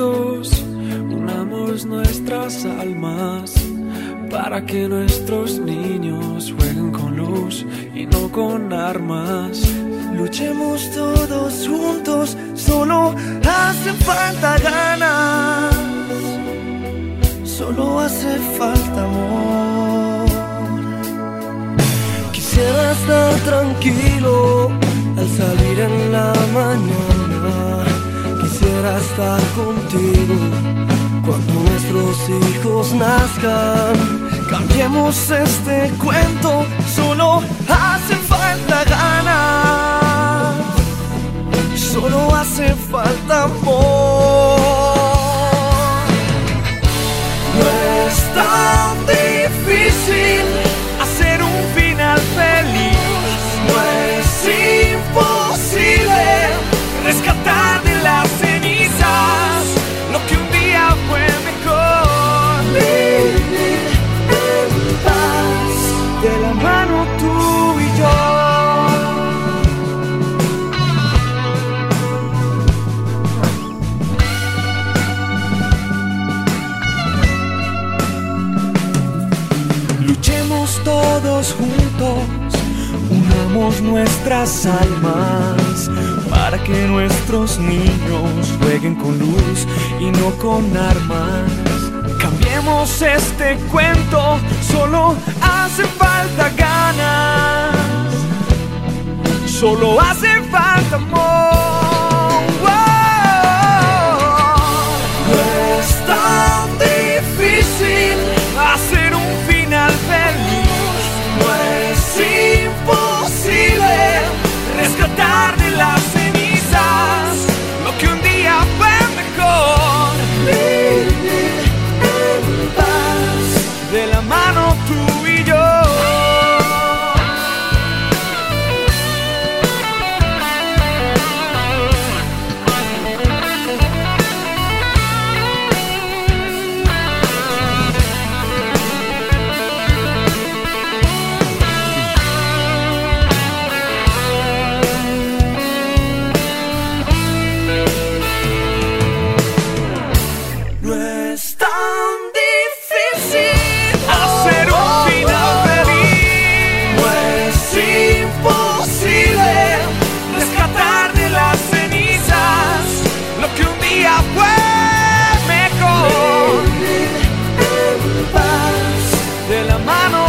Unamos nuestras almas para que nuestros niños jueguen con luz y no con armas. Luchemos todos juntos, solo hace falta ganas, solo hace falta amor. Quisiera estar tranquilo al salir en la mañana, estar contigo cuando nuestros hijos nazcan. Cambiemos este cuento, solo hace falta ganas, solo hace falta amor. Todos juntos, unamos nuestras almas para que nuestros niños jueguen con luz y no con armas. Cambiemos este cuento, solo hace falta ganas, solo hace falta amor. de la mano